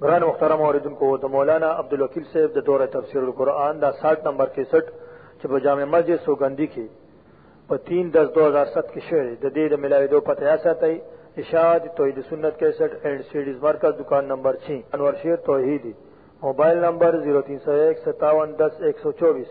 گران مختار موردن کو تو مولانا عبد الوکیل صاحب د دور تفسیر القرآن دا ساٹھ نمبر کے سٹ چپ جامع مسجد سو گندی کی پا تین دس دو ہزار ست کی شعر د دے د ملاوی دو پتہ ایسا تئی اشاد توحید سنت کے سٹ اینڈ سیڈیز مرکز دکان نمبر چھ انور شیر توحیدی موبائل نمبر زیرو تین سو ایک ستاون دس ایک سو چوبیس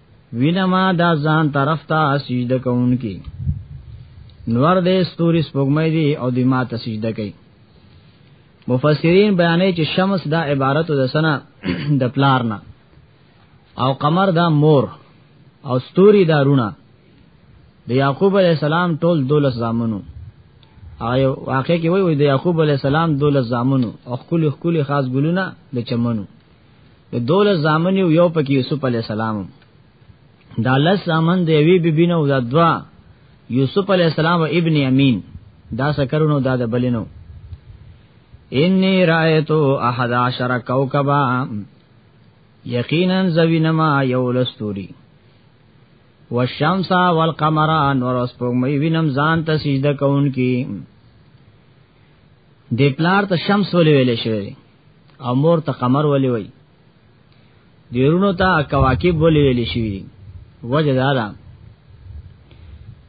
وینما دا ځان طرف ته سجده کوونکی نور دې ستوري سپوږمۍ دي او دې ما ته سجده کوي مفسرین بیانې چې شمس دا عبارت د سنا د پلار نه او قمر دا مور او ستوري دا رونه د یعقوب علی السلام ټول دولس زامنو آیا واقع کې وای وای د یعقوب علی السلام دولس زامنو او خپل خپل خاص ګلونه د چمنو د دوله زامن یو پکې یوسف علی السلام دا لس زامن دی وی ببینو دا دوا یوسف علی السلام او ابن امین دا سکرونو دا د بلینو انی رایتو احد عشر کوكبا یقینا زوینما یو لستوری والشمس والقمر نور اس په مې وینم ځان ته سجده کوونکی د پلار ته شمس ولې ویلې شوی او مور ته قمر ولې وای دیرونو ته کواکب ولې ویل شي وجه دا ده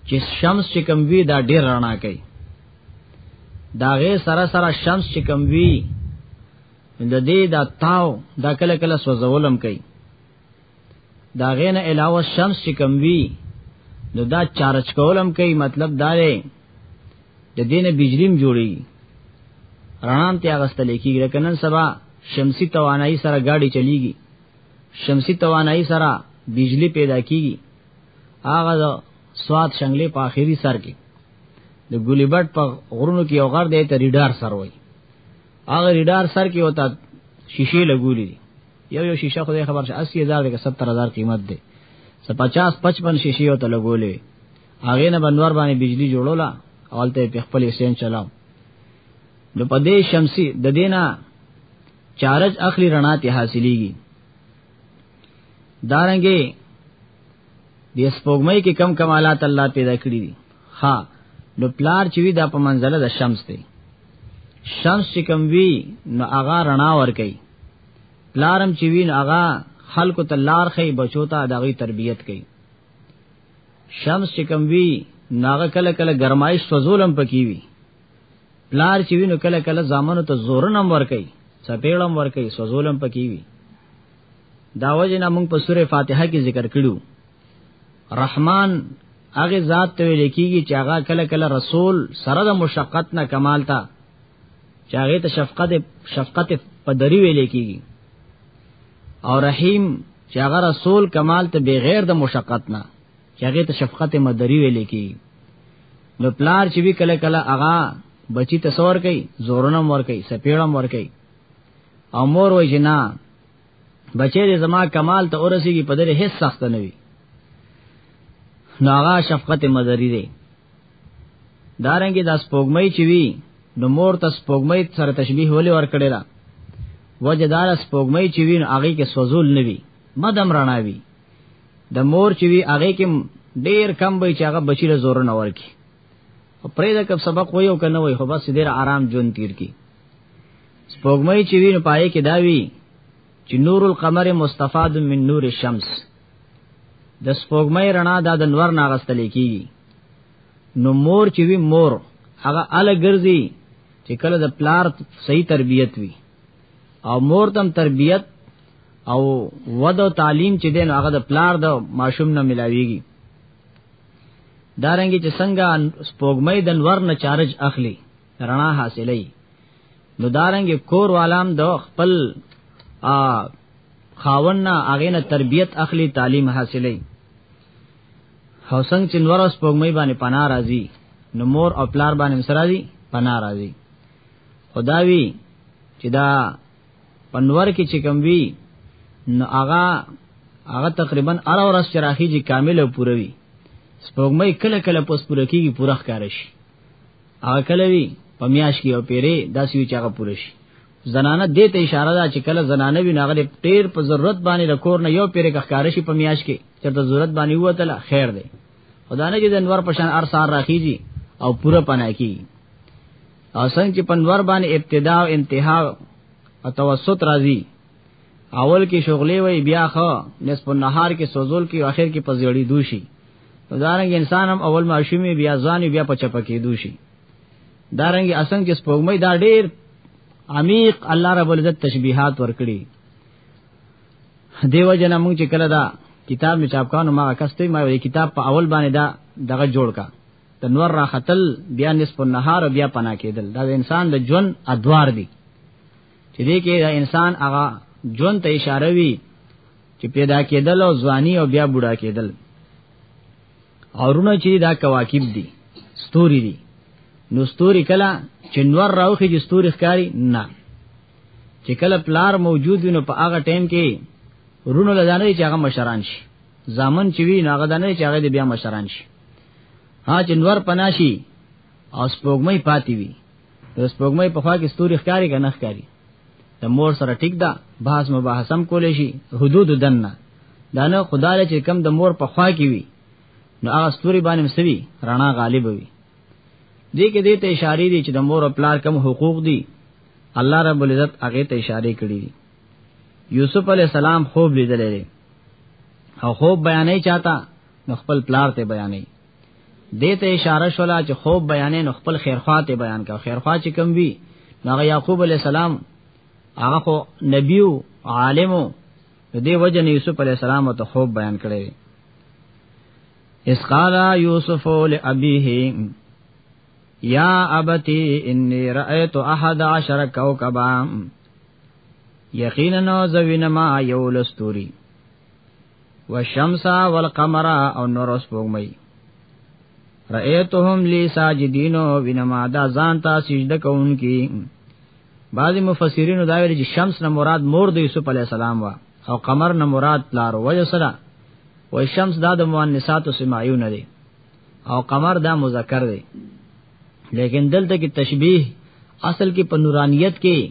چې شمس چې کم وی دا ډیر رڼا کوي دا غي سره سره شمس چې کم وی د دې دا تاو دا کله کله سوزولم کوي دا غینه علاوه شمس چې کم وی نو دا چارج کولم کوي مطلب دا دی د دینه بجلیم جوړي رڼان ته اغستل کیږي لکه نن سبا شمسی توانایی سره گاډي چلیږي شمسی توانایی سره بجلی پیدا کیږي هغه د سواد شنگلې په اخیری سر کې د ګلیبټ په غرونو کې یو غر دی ته ریډار سر وای هغه ریډار سر کې وتا شیشې لګولې دي یو یو شیشه خو خبر شه 80000 کې 70000 قیمت دی 50 55 شیشه یو ته لګولې هغه نه بنور باندې بجلی جوړولا اولته په خپل سین چلاو نو په دې شمسی د دینا چارج اخلي رڼا ته حاصلېږي دارنګي د سپوږمۍ کې کم کمالات الله پیدا کړی دي ها نو پلار چې وی دا په منزله د شمس دی شمس چې کم وی نو هغه رڼا ور کوي لارم چې وین هغه خلکو ته لار خې بچو ته دغه تربیت کوي شمس چې کم وی ناغه کله کله گرمایش فزولم پکې وی پلار چې وینو کله کله زامنو ته زورنم ور کوي سپېړم ور کوي فزولم پکې وی داوجه نه موږ په سوره فاتحه کې ذکر کړو رحمان هغه ذات ته ویل کیږي چې هغه کله کله رسول سره د مشقت نه کمال تا چاغه ته شفقت شفقت په دری ویل کیږي او رحیم چې هغه رسول کمال ته بغیر د مشقت نه چې هغه ته شفقت مدری ویل کی نو پلار چې وی کله کله هغه بچی ته سور کوي زورنم ور کوي سپیړم ور کوي او مور وای جنا بچی دې زما کمال ته ورسیږي په دې هیڅ سخت نه وي نو هغه شفقت مدری دی دارنګه د سپوږمۍ چې وی نو مور ته سپوږمۍ سره تشبیه ولې ورکړی دا وجدار سپوږمۍ چې وی نو هغه کې سوزول نه وی مدم رڼا وی د مور چې وی هغه کې ډیر کم به چې هغه بچی له زور نه ورکی او پرې دا کب سبق وای او کنه وای خو بس ډیر آرام جون تیر کی سپوږمۍ چې وی نو پای کې دا وی چې نور القمر مستفاد من نور الشمس د سپوږمۍ رڼا دا د نور ناغستل کیږي نو مور چې وی مور هغه ال ګرځي چې کله د پلار صحیح تربیت وي او مور تم تربیت او ود او تعلیم چې دین هغه د پلار د ماشوم نه ملاويږي دارنګي چې څنګه سپوږمۍ د نور نه چارج اخلي رڼا حاصلې نو دارنګ کور والام د خپل ا خاون نه هغه نه تربيت اخلي تعلیم حاصلې حسن چنور اس پوغمې باندې پناه راځي نو مور او پلار باندې سره دي پناه راځي خداوی چې دا پنور کې چې کم وی نو هغه هغه تقریبا ار اور اس چراخی جی کامل او پوروي سپوږمۍ کله کله پوس پوره کیږي پوره ښکار شي هغه کله وی په میاش کې او پیری داسې وی چې هغه پوره شي زنانه دې ته اشاره ده چې کله زنانه وی ناغله ډیر په ضرورت باندې د کور نه یو پیری کخکار شي په میاش کې چې د ضرورت باندې وته خیر دی خدانه چې د انور پشان ارسار راخیږي او پوره پناه کی او څنګه چې پنور باندې ابتدا او انتها او توسط راځي اول کې شغلې وي بیا خو نصف النهار کې سوزول کې اخر کې پزړی دوشي دارنګ انسان هم اول ماشومي بیا ځان بیا په چپه کېدو شي دارنګ اسنګ چې سپوږمۍ دا ډېر عمیق الله رب العزت تشبیحات ورکړي دیو جن موږ چې کله دا کتاب می چاپ کانو ما کسته ما یو کتاب په اول باندې دا دغه جوړ کا د نور را خطل بیا نصف النهار بیا پنا کېدل دا انسان د جون ادوار دي چې دې کې د انسان هغه ژوند ته اشاره وي چې پیدا کېدل او ځواني او بیا بوډا کېدل اورونه چې دا کواکب دي ستوري دي نو ستوري کله چې نور راوخي چې ستوري ښکاری نه چې کله پلار موجود وي نو په هغه ټیم کې رونو لدانه چې هغه مشران شي زامن چې وی ناغه دانه چې هغه بیا مشران شي ها چې نور پناشي او سپوږمۍ پاتې وي د سپوږمۍ په خوا کې ستوري ښکاری کنه ښکاری د مور سره ټیک ده بحث مباحثم کولې شي حدود دنه دا نه خدای چې کم د مور په خوا کې وي نو هغه ستوري باندې مسوي رڼا غالب وي دې کې دې ته اشاره دي چې د مور او پلار کم حقوق دي الله رب العزت هغه ته اشاره کړې دي یوسف علی السلام خوب لیدلې او خوب بیانې چاته نو خپل پلار ته بیانې دې ته اشاره شولا چې خوب بیانې نو خپل خیرخوا ته بیان کا خیرخوا چې کم وی هغه یعقوب علی السلام هغه خو نبیو عالمو دې وجه نه یوسف علی السلام ته خوب بیان کړی اس قال یوسف لابیه یا ابتی انی رأیت احد عشر کوکبا یقینا زوینما یولستوری والشمس والقمر او نور اس پوغمئی رأیتهم لی ساجدین و بنما دا زان تا سجده کون کی بعضی مفسرین دا ویل چې شمس نه مراد مور د یوسف علی السلام وا او قمر نه مراد پلار وجه سره و شمس دا د مؤنثات او سمایو نه دی او قمر دا مذکر دی لیکن دلته کې تشبیه اصل کې په نورانیت کې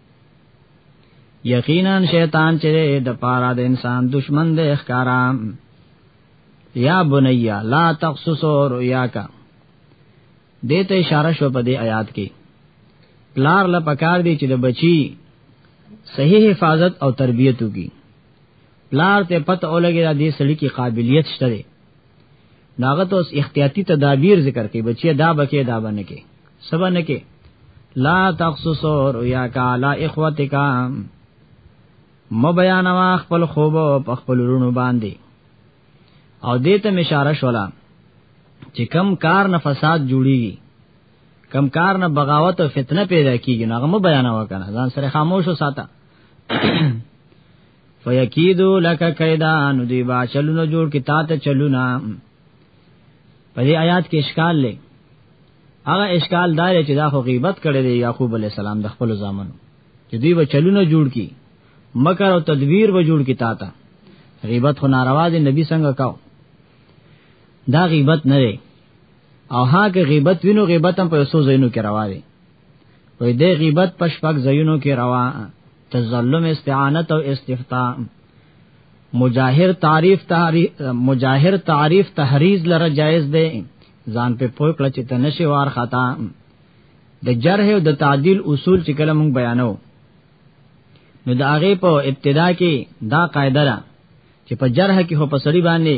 یقینا شیطان چې د پاره د انسان دشمن دی ښکارام یا بنیا لا تقصص رؤیا کا دته اشاره شو په دې آیات کې پلار لا پکار دی چې د بچی صحیح حفاظت او تربیت وکړي پلار ته پته اولګي دا دې سړي کې قابلیت شته ناغت اوس احتیاطی تدابیر ذکر کوي بچي دا بکې دا باندې کې سبا نه کې لا تخصص رؤیا کا علی اخوتک م بیانوا خپل خوب په خپل رونو باندې او دې ته اشاره شولا چې کم کار نه فساد جوړیږي کم کار نه بغاوت او فتنه پیدا کیږي نو هغه م بیانوا کنه ځان سره خاموش وساته فیکیدو لک کیدا نو دی با چلونه جوړ کی تا ته چلونه په دې آیات کې اشکال لې هغه اشکال دار چې دا خو غیبت کړي دی یعقوب علی السلام د خپل زامنو چې دوی به چلونه جوړ کی مکر او تدبیر به جوړ کی تا ته غیبت خو ناروا دی نبی څنګه کاو دا غیبت نه دی او هغه غیبت وینو غیبت هم په سوزینو کې روا دی وې د غیبت پشپک زینو کې روا تظلم استعانت او استفتاء مجاهر تعریف تعریف مجاهر تعریف تحریز لره جایز دی ځان په پوه کړ چې تنشي وار خطا د جرح او د تعدیل اصول چې کله مونږ بیانو نو د هغه په ابتدا کې دا قاعده ده چې په جرح کې هو په سړي باندې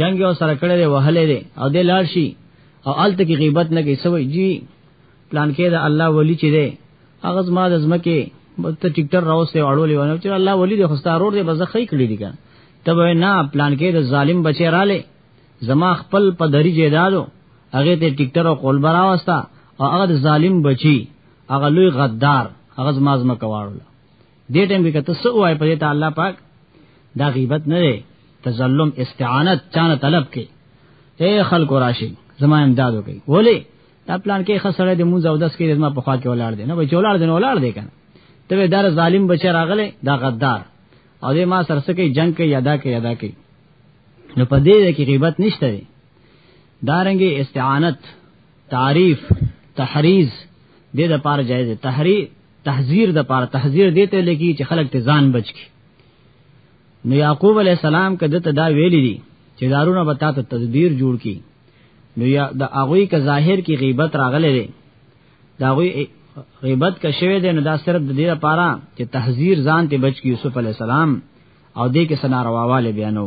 جنگ یو سره کړی دی وهلې دی او د لار شي او الته کې غیبت نه کوي سوي جی پلان کې دا الله ولی چې دی هغه زما د زمکه ته ټیکټر راوسته اړولې ونه چې الله ولی دی خستارور دی بزخې کړی دی کنه تب نه پلان کې د ظالم بچی رااله زما خپل په دری جیدادو هغه ته ټیکټر او قول برا واستا او هغه ظالم بچی هغه لوی غدار هغه زما زمکه واړل دې ټیم کې کته سو وای په دې ته الله پاک دا غیبت نه دی تظلم استعانت چانه طلب کې اے خلق راشي زما امداد وکي ولی دا پلان کې خسره د مونږ او داس کې زما په خوا کې ولاړ دی نه به جوړار دی نه ولاړ دی کنه ته دار ظالم بچی راغله دا غدار او دې ما سرسه کې جنگ کې یادا کې یادا کې نو په دې کې غیبت نشته دی دارنګي استعانت تعریف تحریز دې د پار جایز تحریف تحذير د پاره تحذير دیته لګي چې خلک ته ځان بچ کی نو یعقوب علی السلام کده ته دا ویل دي چې دارونه به تاسو تدبیر جوړ کی نو یا د اغوی کا ظاهر کی غیبت راغله دي دا غوی غیبت کا شوی دی نو دا صرف د دې لپاره چې تحذير ځان ته بچ کی یوسف علی السلام او دې کې سنا رواواله بیانو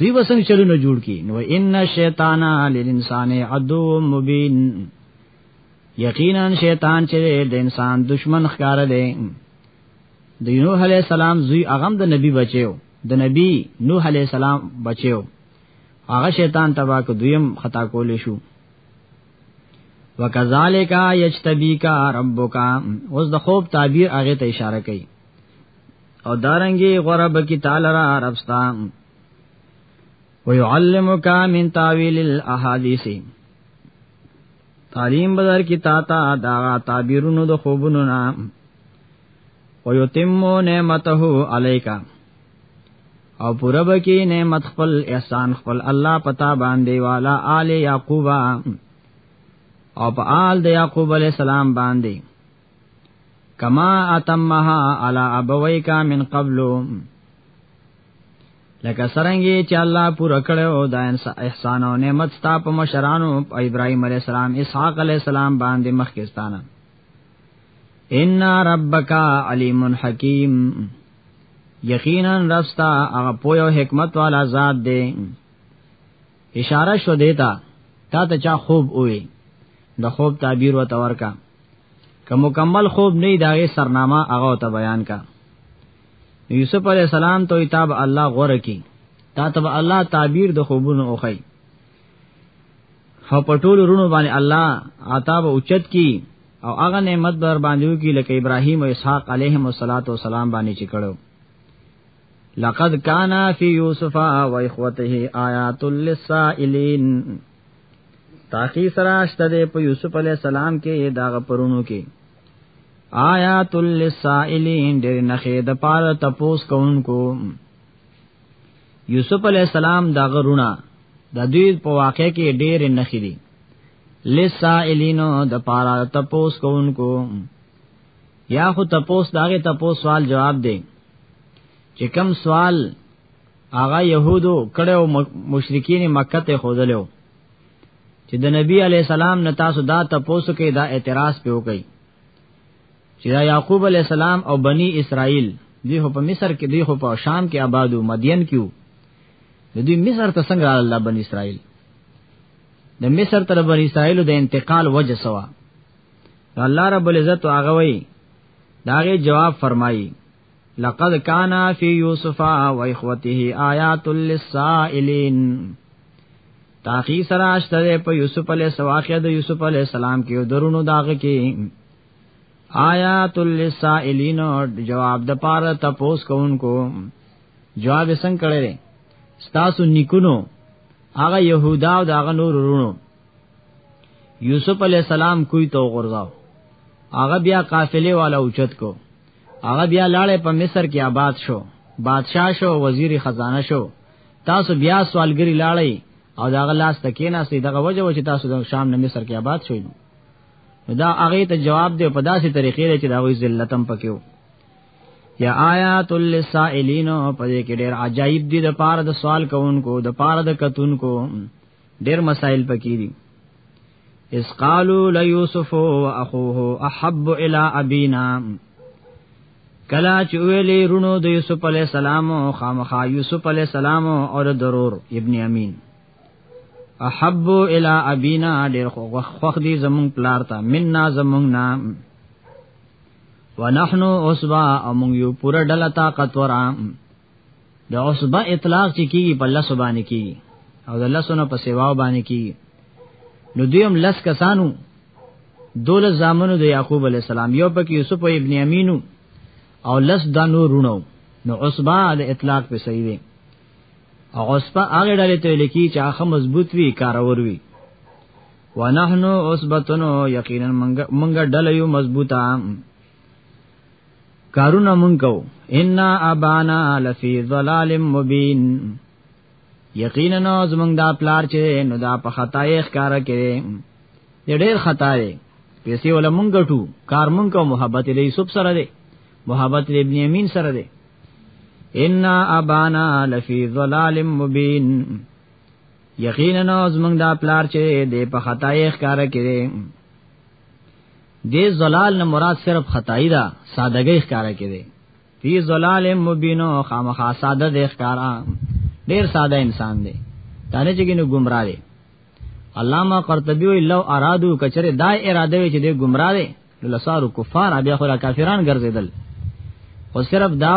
دی وسنګ چلو نه جوړ کی نو ان شیطان للانسان عدو مبین یقینا شیطان چې د انسان دشمن ښکار دی د نوح علی السلام زوی اغم د نبی بچیو د نبی نوح علی السلام بچیو هغه شیطان تبا کو دویم خطا کول شو وکذالک یجتبیک ربک اوس د خوب تعبیر هغه ته اشاره کوي او دارنګي غره بکی تعالی را عربستا ويعلمك من تاويل الاحاديث تعلیم بدر کی تا تا دا تعبیرونو د خوبونو نا ويتم نعمته عليك او پورا بکی نعمت خپل احسان خپل الله پتا باندې والا آل یعقوب او په آل د یعقوب علی السلام باندې کما اتمها علی ابویک من قبل لکه سرنګي چې الله پوره کړو دا احسان او نعمت ستا په مشرانو ابراهيم عليه السلام اسحاق عليه السلام باندې مخکستانه ان ربک علیم حکیم یقینا رستا هغه پوهه حکمت والا ذات دی اشاره شو دیتا تا ته چا خوب وې د خوب تعبیر وته ورکا که مکمل خوب نه داغه سرنامه هغه ته بیان کا یوسف علی السلام ته کتاب الله غوړه کی تا ته الله تعبیر د خوبونو اوخی هو پټول رونو باندې الله عطا به اوچت کی او هغه نعمت بر باندې کی لکه ابراهیم او اسحاق علیهم الصلاۃ والسلام باندې چې کړو لقد کان فی یوسف و اخوته آیات للسائلین تاخی سراشت دے په یوسف علیہ السلام کې داغه پرونو کې آیات للسائلین ډېر نخې د پاره تپوس کوونکو یوسف علیہ السلام داغه رونه د دوی په واقع کې ډېر نخې دي للسائلین د پاره تپوس کوونکو یا خو تپوس داغه تپوس سوال جواب دی چې کم سوال هغه يهودو کړو مشرکین مکه ته خودلو چې د نبی علی السلام نه تاسو دا تاسو کې دا اعتراض په وکړي چې دا یعقوب علی السلام او بنی اسرائیل دوی په مصر کې دوی په شام کې آبادو مدین کیو دوی مصر ته څنګه الله بنی اسرائیل د مصر تر بنی اسرائیل د انتقال وجه سوا الله رب العزت هغه وایي داغه جواب فرمایي لقد کان فی یوسف و اخوته آیات للسائلین تاخی سراشته په یوسف علی سواخه د یوسف علی السلام کې درونو داغه کې آیات للسائلین جواب د پاره تپوس کوونکو جواب څنګه کړی ستاسو نیکونو هغه يهودا او داغه نور ورونو یوسف علی السلام کوی تو غرزاو هغه بیا قافله والا اوچت کو هغه بیا لاړې په مصر کې آباد شو بادشاہ شو وزیر خزانه شو تاسو بیا سوالګری لاړې او دا غلاس تکینا سي دغه وجه و چې تاسو د شام نه مصر کې آباد شوئ نو دا هغه ته جواب دی په داسې طریقې چې دا وی ذلتم پکيو یا آیات للسائلین په دې کې ډېر عجایب دي د پاره د سوال کوونکو د پاره د کتونکو ډېر مسائل پکې دي اس قالو ليوسف واخوه احب الى ابينا کلا چې ویلې رونو د یوسف علی السلام او خامخا یوسف علی السلام او ضرور ابن امین احب الى ابینا ډیر خوخ دی زمون پلار تا مننا زمون نام ونحنو اسبا امون یو پورا ډلا طاقت ورام د عصبه اطلاق چې کیږي په لس باندې کیږي او د لسونو په سیوا باندې کیږي نو دویم لس کسانو دولس زامنو د یعقوب علی السلام یو پکې یوسف او ابن امینو او لس دانو رونو نو عصبه د اطلاق په صحیح دی او عصبه هغه ډلې ته لیکي چې هغه مضبوط وي کارور وي ونحنو عصبتنو یقینا منګه منګه ډلې یو مضبوطه کارونه مونږ کو ان ابانا لفی ظلال مبین یقینا زمونږ دا پلار چې نو دا په خطا یې ښکار کړي یې ډېر خطا دی پیسې ولا مونږ ټو کار مونږ کو محبت دې یوسف سره دی محبت دې ابن یمین سره دی ان ابانا لفی ظلال مبین یقینا زمونږ دا پلار چې دې په خطا یې ښکار کړي دې زلال نه مراد صرف خدای دا سادهګۍ ښکارا کړي فی زلال مبینو خامخا ساده دې ښکارا ډیر ساده انسان دی دا نه چې ګنو گمراه دی علامہ قرطبی وی لو ارادو کچره دا اراده وی چې دې گمراه دی لسارو کفار بیا خو کافران ګرځیدل خو صرف دا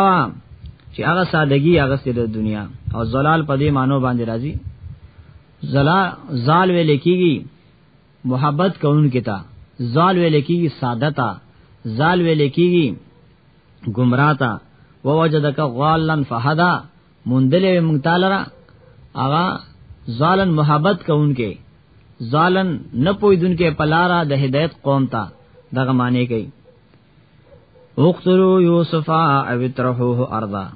چې هغه سادگی هغه ستر دنیا او زلال په دې مانو باندې راځي زلا زال ویل کیږي محبت کوونکې ته زال ویل کیږي ساده ته زال ویل کیږي گمراه ته ووجدک غالن فهدا مندلې مونږ تعالی را اغا زالن محبت کوونکې زالن نه پویدونکې پلارا د هدایت قوم ته دغه معنی کوي اقتلوا یوسف او ترحوه ارضا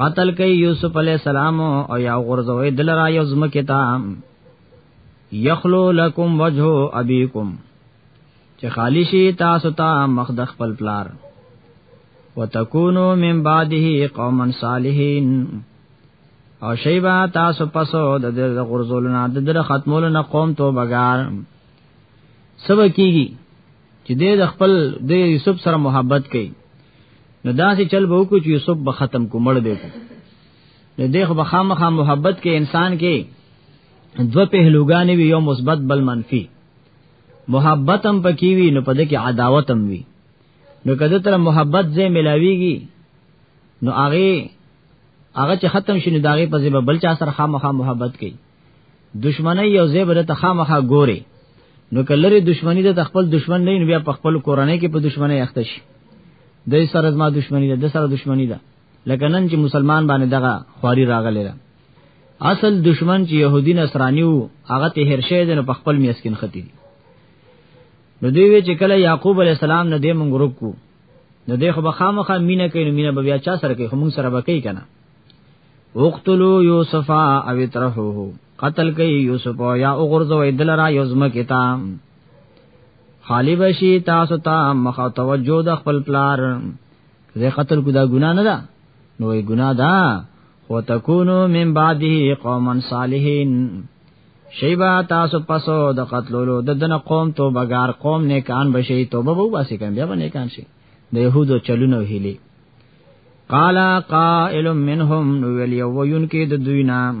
قتل کوي یوسف علی السلام او یا غرزوي دلرا یو زمکه ته یخلو لکم وجه ابیکم چې خالی شي تاسو ته تا مخ د خپل پلار وتکونو من بعده قوما صالحین او شیبا تاسو پسو د د غرزولنا د در ختمولو نه قوم تو بګار سب کیږي چې د خپل د یوسف سره محبت کوي نو داسې چل به وکړي چې یوسف به ختم کو مړ دی نو دغه بخامخه محبت کې انسان کې دو پهلوګانې وي یو مثبت بل منفي محبت هم پکې وي نو پدې کې عداوت هم وي نو کده تر محبت زې ملاويږي نو هغه هغه چې ختم شینو داغه په زیبه بل چا سره خامخا محبت کوي دشمنی یو زیبه ته خامخا ګوري نو کلری دشمنی د خپل دشمن نه بیا په خپل کورنۍ کې په دشمنی اخته شي د سره زما دشمنی ده د سره دشمنی ده لکه نن چې مسلمان باندې دغه خواري راغلی ده اصل دشمن چې يهودي نصراني وو هغه ته هرشه دي نو په خپل میسکین ختی دي نو دوی وی چې کله یعقوب علی السلام نه دې مونږ ورک کو نو دې خو بخامخه مینه کوي نو مینه به بیا چا سره کوي خو مونږ سره بکې کنه وقتلوا یوسف او ترحوه قتل کوي یوسف یا اوغرزوي دلرا یوزم کتاب خالی بشی تاسو ته مخ توجه د خپل پلار زه قتل کو دا ګناه نه ده نو وی ګناه ده خو تکونو من بعده قوما صالحین شیبا تاسو پسو د قتلولو د دنه قوم توبه گار قوم نیکان بشي توبه وو باسي کم بیا باندې کان شي د يهودو چلونه هلي قال قائل منهم نو ویل یو وینکې د دوی نام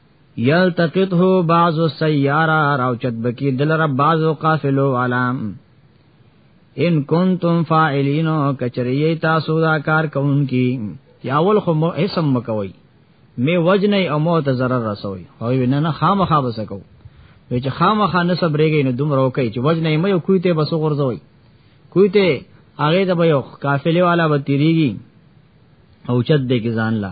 یلتقطه بعض السیاره راوچت بکی دلر بعض قافلو علام ان کنتم فاعلین کچریه تاسو دا کار کوونکی یاول خو مو اسم مکوي می وجنه او موت zarar رسوي او نه نه خامخا بسکو وی چې خامخا نه صبرېږي نو دومره کوي چې وجنه مې یو کوی ته بس غورځوي کوی ته هغه د به یو قافله والا به تیریږي او چت دې کې ځان لا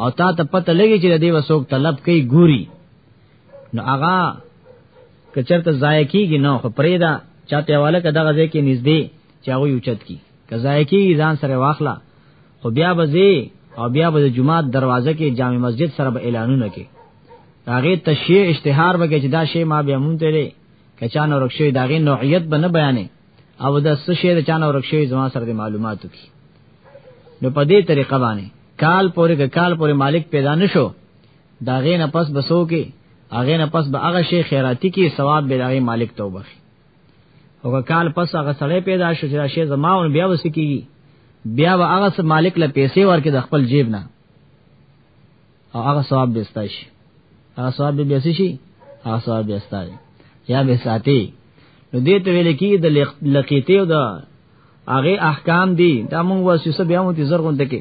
او تا ته پته لګی چې دې وسوک طلب کوي ګوري نو هغه کچرته ضایع کیږي نو خو پرېدا چاته والا کدا غزه کې نږدې چاغو یوچت کی کزا کی ځان سره واخلا خو بیا بزی او بیا به د جمعات دروازه کې جامع مسجد سره به اعلانونه کې هغه تشیع اشتهار وکړي چې دا شی ما به مونږ ته لري کچانو رخصوي داغه نوعیت به نه بیانې او د څه شی د چانو رخصوي زما سره معلوماتو کې نو په دې طریقه باندې کال پورې د کال پورې مالک پیدا نشو دا غې نه پس بسو کې هغه نه پس به هغه شی خیراتی کې ثواب به دغه مالک توبه او کال پس هغه سړی پیدا شو چې دا شی زماون بیا وسکیږي بیا به هغه مالک له پیسې ورکې د خپل جیب نه او هغه ثواب به ستا شي هغه ثواب به بیاسي شي هغه ثواب به ستا یا به ساتي نو دې ته ویل کی د لقیته او د هغه احکام دي دا موږ وسوسه بیا مو دي زرغون تکي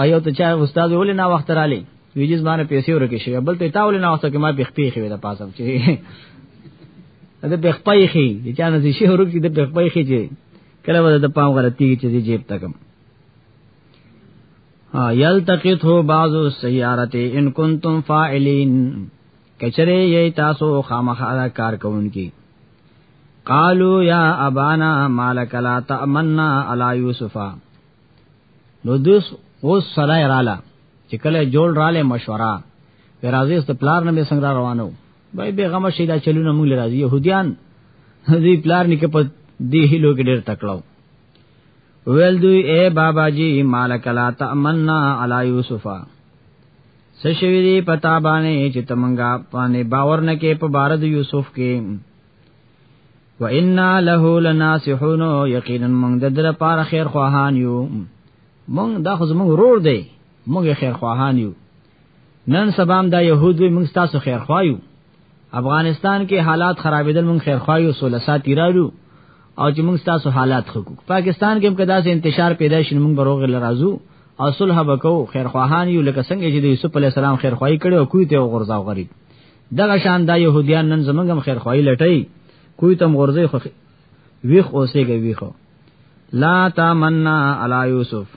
آیا ته چا استاد ولې نا وخت را لې ویجز باندې پیسې ورکې شي بل ته تاول نه وخت کې ما په خپې خې دا پاسم چې دا په خپې خې چې نه شي ورو کې دا په خپې خې چې کله ودا د پام غلطي چې جیب تکم یلتقط هو بعض السیارت ان کنتم فاعلین کچره یی تاسو خامخا کار کوونکی قالو یا ابانا مالک لا تامننا علی یوسف نو دوس اوس سره رااله چې کله جوړ رااله مشوره ورازي است پلار نه به څنګه روانو بای به غم شي دا چلونه موږ لرازي يهوديان دې پلار نه کې په دې هلو کې ډېر تکړه ویل دوی اے بابا جی مالک لا تأمننا علی یوسف سشوی دی پتا باندې چې تمنګا باندې باور نه کې په بار د یوسف کې و انا له لناصحون یقینا موږ د در پار خیر خواهان یو موږ دا خو زموږ رور دی موږ خیر خواهان یو نن سبام دا يهود وي موږ تاسو خیر خوایو افغانستان کې حالات خرابېدل موږ خیر خوایو سول ساتي رالو او چې موږ تاسو حالات خکو پاکستان کې هم کدا سه انتشار پیدا شین موږ بروغ لرازو او صلح وکاو خیر خواهان یو لکه څنګه چې د یوسف علی السلام خیر خوای کړي او کوی ته غرزاو غریب دغه شان دا يهوديان نن زمونږ هم خیر خوای لټي کوی تم غرزه خو ویخ اوسېږي ویخو لا تمنا علی یوسف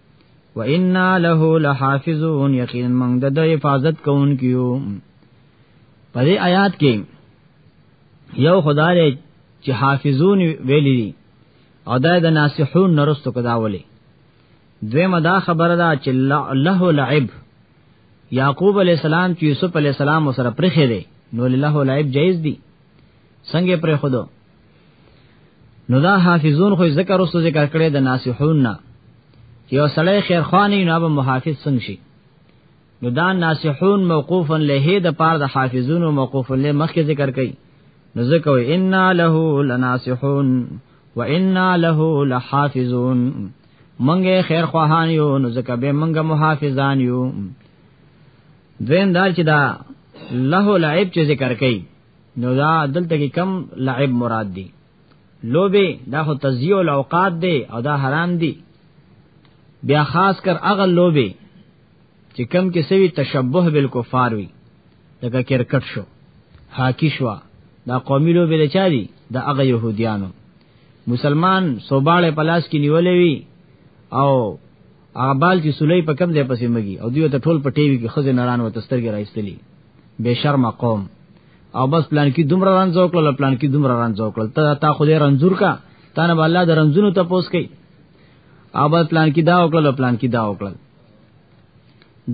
و انا له لحافظون یقینا موږ د حفاظت کوونکیو په دې آیات کې یو خدای چې حافظون ویلي دي او دا د ناسحون نرستو کدا ولي دویمه دا خبره ده چې له لعب یعقوب علی السلام چې یوسف علی السلام سره پرخې دي نو له لعب جایز دي څنګه پرې خدو نو دا حافظون خو ذکر اوس ذکر کړي د ناسحون نه یو سړی خیرخوانی نه به محافظ څنګه شي نو دا ناسحون موقوفا له د پار د حافظون موقوفا له مخکې ذکر کړي نو ذکر وي ان له لناسحون وان له لحافظون منګه خیر خواهان یو نو ځکه به منګه محافظان یو دویم دار چې دا له لعب چې ذکر کړي نو دا دلته کې کم لعب مراد دی لوبه دا خو تزیع الاوقات دی او دا حرام دی بیا خاص کر اغه لوبه چې کم کې سوي تشبه بالکفار وي لکه کرکټ شو هاکی شو دا قومي لوبه د چا دي د اغه يهوديانو مسلمان صوباله پلاس کې نیولې وي او هغه بال چې سولې په کم ځای پسې مګي او دوی ته ټول په ټیوي کې خزه ناران و تسترګې راځتلی بے شرم قوم او بس پلان کې دومره ران زوکل پلان کې دومره ران زوکل ته تا خو دې رنزور کا تا نه الله د رنزونو ته پوس کوي او بس پلان کې دا وکړل پلان کې دا وکړل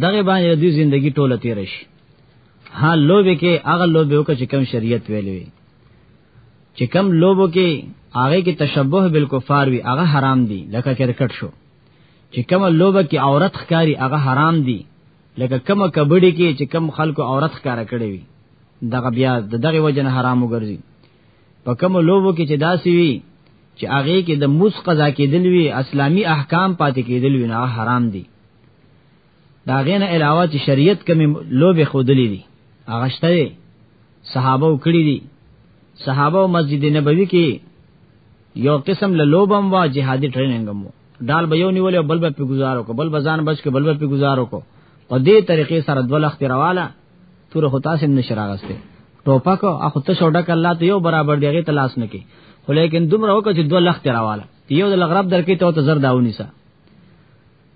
دغه باندې د ژوندۍ ټوله تیر شي ها لوبه کې هغه لوبه وکړه چې کم شریعت ویلوي چې کم لوبو کې هغه کې تشبوه بالکفار وی هغه حرام دي لکه کرکټ شو چې کوم لوبه کې عورت ښکاری هغه حرام دي لکه کوم کبډي کې چې کوم خلکو عورت ښکارا کړی وي دغه بیا دغه وجه نه حرام وګرځي په کوم لوبو کې چې داسي وي چې هغه کې د موس قضا کېدل وي اسلامي احکام پاتې کېدل وي نه حرام دي دا غینه علاوه چې شریعت کمی لوبه خودلې دي هغه شته صحابه وکړي دي صحابه مسجد نبوي کې یو قسم له لوبم وا جهادي ټریننګ مو ډال به یو نیول بل به په گزارو کو بل بزان بچ کې بل به په گزارو کو په دې طریقې سره دوه لخت رواله تور خو تاسو هم نشراغسته ټوپک اخو ته شوډک الله ته یو برابر دیږي تلاش نه کی خو لیکن دومره وکړه چې دوه لخت رواله یو د لغرب درکې ته ته زر داونی سره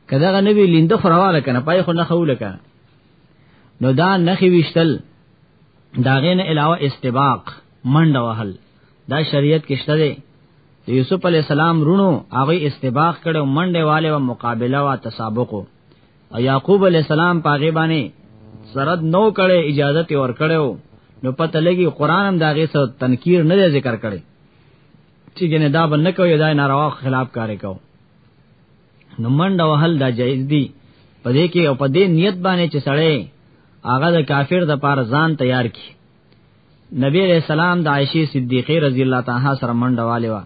کدا غنه وی لیند خورواله کنه پای خو نه خوله کنه نو دا نخي وشتل داغه نه علاوه استباق منډه وهل دا شریعت کې شته دی یوسف علی السلام رونو هغه استباق کړو منډه والے و مقابله وا تسابق او یعقوب علی السلام پاغه باندې سرد نو کړي اجازه ته ور کړو نو پته لګي قران هم داغه سو تنکیر نه ذکر کړي چې ګنه دا بنه کوي دا ناروا خلاف کاری کوي نو منډه وهل دا جایز دي په دې کې او په دې نیت باندې چې سړی هغه د کافر د پار ځان تیار کی نبی علیہ السلام د عائشہ صدیقہ رضی الله تعالی سره منډه والي وا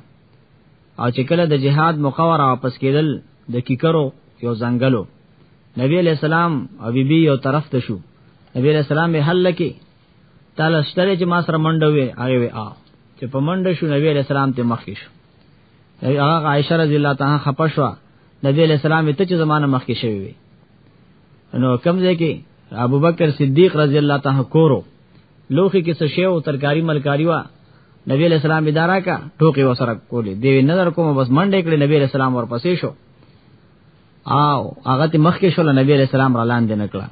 او چې کله د جهاد مقور واپس کېدل د کیکرو یو ځنګلو نبی علیہ السلام او بی بی یو طرف ته شو نبی علیہ السلام به حل کې تعالی ستړي چې ما سره منډه وي هغه وي آ چې په منډه شو نبی علیہ السلام ته مخ شو هغه عائشه رضی الله تعالی خپه شو نبی علیہ السلام ته چې زمانه مخکې شوی وي نو کم ځای کې ابوبکر صدیق رضی الله تعالی کورو لوخي کې څه شی او ترکاری ملکاری وا نبی علیہ السلام اداره کا ټوکی وسره کولی دی نظر کوم بس منډه کړې نبی علیہ السلام ورپسې شو او هغه ته مخکې شو نبی علیہ السلام را لاندې نکړه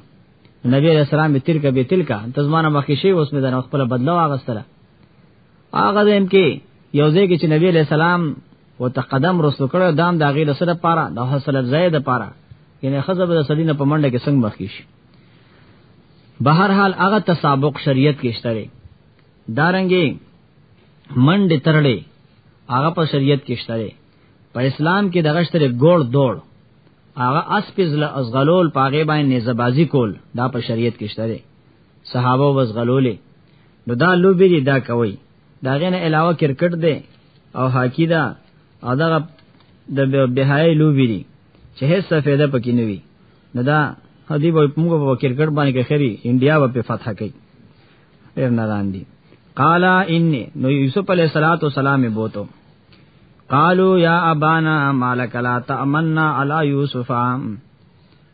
نبی علیہ السلام به تلک به تلک تزمانه مخکې شی اوس مې د خپل بدلو اغستله هغه دیم کې یو ځای کې چې نبی علیہ السلام و تقدم رسو کړو دام د غیله سره پاره د حوصله افزای د پاره یعنی خزه به د سړی نه پمنډه کې څنګه مخ کیش بهر حال هغه تسابق شریعت کې شته دارنګي منډه ترړې هغه په شریعت کې شته په اسلام کې دغه شته ګوړ دوړ هغه اسپز له ازغلول پاغه باندې زبازي کول دا په شریعت کې شته صحابه وزغلولې نو دا لوبي دي دا کوي دا غنه علاوه کرکټ دی او هاکی دا او دا د بهای لوبي دي چې هیڅ فائدہ پکې نه وي نو دا هدي به موږ په کرکټ باندې کې خري انډیا به په فتح کوي ډیر ناران دي قالا انی نو یوسف علیہ الصلات والسلام بوتو قالو یا ابانا مالک لا تامننا علی یوسف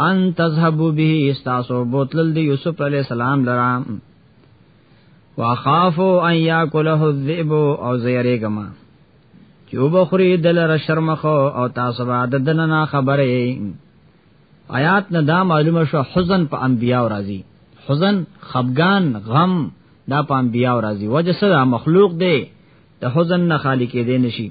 ان تذهبوا به استاسو بوتل دی یوسف علی السلام لرا واخافو ان یاکله الذئب او زیریګما چوب خری دل را شرمخو او تاسو بعد دنه خبره آیات نه دا معلومه شو حزن په انبیاء راضی حزن خفغان غم دا په انبیاء راضی وجه سره مخلوق دی د حزن نه خالی کې دی نشي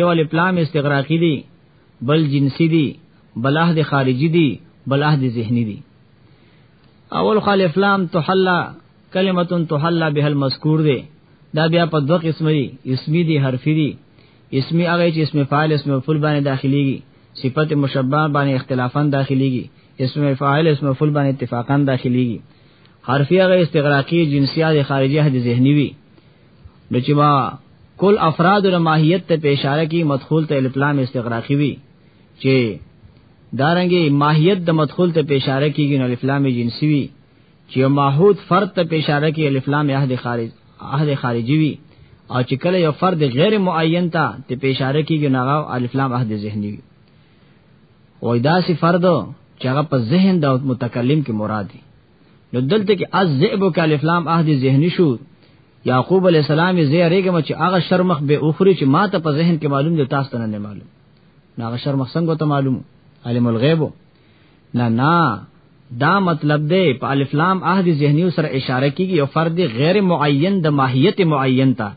یو الف لام استغراقی دی بل جنسی دی بل عهد خارجی دی بل عهد ذهنی دی اول خال افلام تحلا کلمه تحلا به المذکور دی دا بیا په دوه قسم دی اسمی دی حرفی دی اسمی هغه چې اسم فاعل اسم مفعول باندې داخليږي صفت مشبہ باندې اختلافا داخليږي اسم فاعل اسم مفعول باندې اتفاقا داخليږي حرفی هغه استغراقی جنسیات خارجی حد ذهنی وی نو چې ما کل افراد او ماهیت ته په اشاره کې مدخول ته الپلام استغراقی وی چې دارنګي ماهیت د مدخول ته په اشاره کېږي نو الپلام جنسی وی چې ماحود فرد ته په اشاره کې الپلام عهد خارج عهد خارجی وی او چې کله یو فرد غیر معین ته په اشاره کېږي نو هغه الپلام عهد ذهنی وی وای دا سی فرد چې هغه په ذهن د متکلم کې مراد دی نو دلته کې از ذئب کالف لام عهد ذهنی شو یعقوب علی السلام یې زیریګم چې هغه شرمخ به اوخري چې ما ته په ذهن کې معلوم دی تاسو ته نه معلوم نه هغه شرمخ څنګه ته معلوم علم الغیب نه نه دا مطلب دی په الف لام عهد ذهنی سره اشاره کیږي او فرد غیر معین د ماهیت معین ته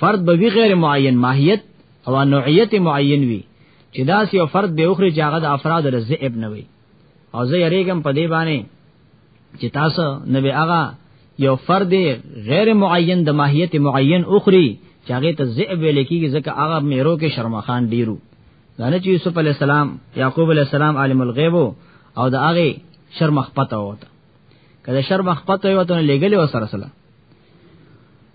فرد به وی غیر معین ماهیت او نوعیت معین وی چې دا سی او فرد به اخري چې هغه د افراد د ذئب نه وي او زه یریګم په دې باندې چې تاسو نه به هغه یو فرد غیر معین د ماهیت معین اخري چې هغه ته ذئب ویل کیږي ځکه هغه میرو کې شرمخان ډیرو دا نه چې یوسف علی السلام یعقوب علی السلام عالم الغیب او د هغه شرمخ پته وته کله شرمخ پته وته لګلې وسره سره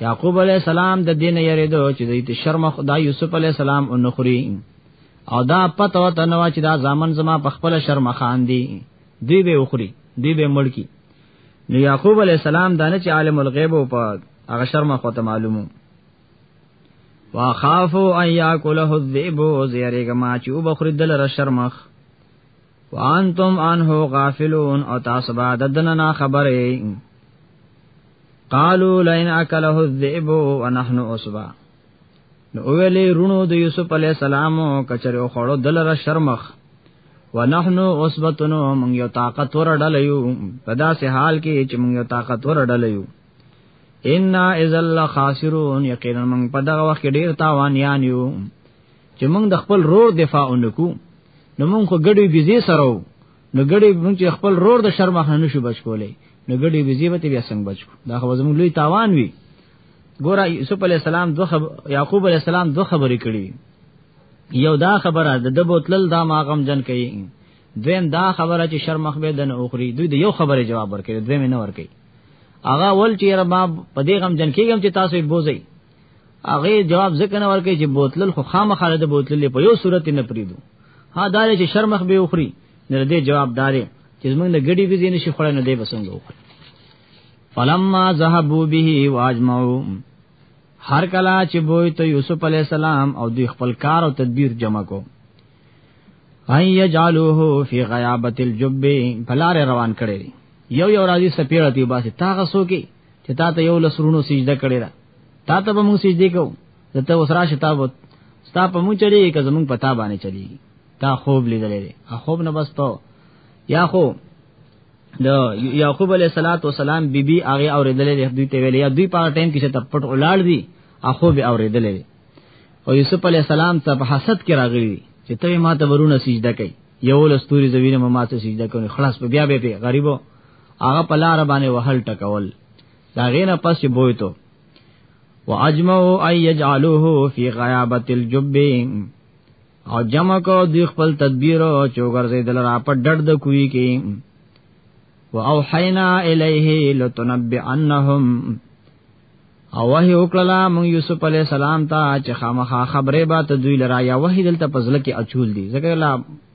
یعقوب علی السلام د دین یریدو چې د ایت شرم خدا یوسف علی السلام اونخري او دا پته وته نو چې دا ځامن زما په خپل شرم خان دی دی به اخري دی به ملکی نو یعقوب علی السلام دانه چې عالم الغیب او په هغه شرم خواته معلومو واخافو ان یاکله الذئب زیرګه ما چې وبخری دل را شرمخ وانتم عنه غافلون او تاسو بعد دنه نه خبره قالو لئن اکله الذئب ونحن عصبه نو ویلې رونو د یوسف علی السلام کچره او خړو دلره شرمخ ونحن عصبتنو مونږ یو طاقت ور ډلیو په داسې حال کې چې مونږ یو طاقت ور ډلیو ان اذل خاسرون یقینا مونږ په دغه وخت کې ډیر تاوان یان یو چې موږ د خپل رور دفاع ونکو نو موږ خو ګډي بيزي سره نو ګډي موږ چې خپل رور د شرم خنه نشو بچ کولای نو ګډي بيزي به بیا څنګه بچو دا خو زموږ لوی تاوان وي ګوره یوسف علی السلام دوه خب... یعقوب علی السلام دوه خبرې کړې یو دا خبره د دبوتل دا ماغم جن کوي دویم دا خبره چې شرمخ به دن اوخري دوی د یو خبره جواب ورکړي دویم نه ورکړي اغا ول چې رب ما په دې غم جن کېږم چې تاسو یې بوزي هغه جواب ځکه نه ورکړي چې بوتلل خو خامخا د بوتلل په یو صورت نه پریدو ها دار چې شرمخ به وخوري نه دې جواب دارې چې موږ د ګډي ویزې نشي خړې نه دې بسنګ وخوري فلما ذهبوا به واجمعوا هر کلا چې بوې ته یوسف علی السلام او دوی خپل کار او تدبیر جمع کو اي يجعلوه في غيابت الجب بلار روان کړي یو یو راځي سپیړه دی باسي تاغه سو کې چې تا ته یو لسرونو سجده کړی دا تا ته به موږ سجده کوو ته اوس را شتابت ستا په مونږ چلیږي که زمونږ پتا باندې چلیږي تا خوب لیدلې دی خوب نه بس ته یا خو د یعقوب علیه الصلاۃ والسلام بیبي هغه اوریدلې دی دوی ته ویلې یا دوی په ټیم کې چې تپټ ولاړ دي اخو به اوریدلې دی او یوسف علیه السلام ته په حسد کې راغلی دی چې ته ما ته ورونه سجده کوي یو لستوري زوینه ما ته سجده کوي خلاص په بیا به غریبو هغه په لار باندې وهل ټکول دا غینه پس بویتو واجمعوا ان يجعلوه في غيابه الجب او جمع کو دی خپل تدبیر او چوغرزې دل را په ډډ د کوي کې واوحینا الیه لتنبئنهم او وحی وکړه مون یوسف علی السلام ته چې خامخا خبره به ته دوی لرا یا وحی دلته پزله کې اچول دي ځکه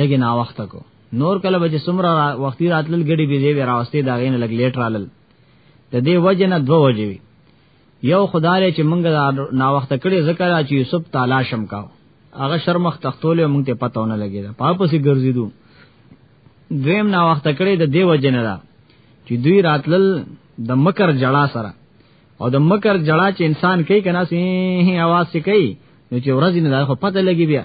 لګي نا وخت کو نور کله به سمرا وختي راتلل ګډي بيزي وي راوستي دا غین لګ لیټ رالل د دې وجه نه دوه وجه وي یو خدای چې مونږ نا وخت کړي ذکر چې یوسف تعالی شم کاو هغه شرمخ تختول مونږ ته پتاونه لګي دا پاپسې ګرځیدو دویم نا وخت کړي د دې وجه نه دا چې دوی راتلل د مکر جړا سره او د مکر جړا چې انسان کوي کنه سي आवाज کوي نو چې ورځ نه دا خو پته لګي بیا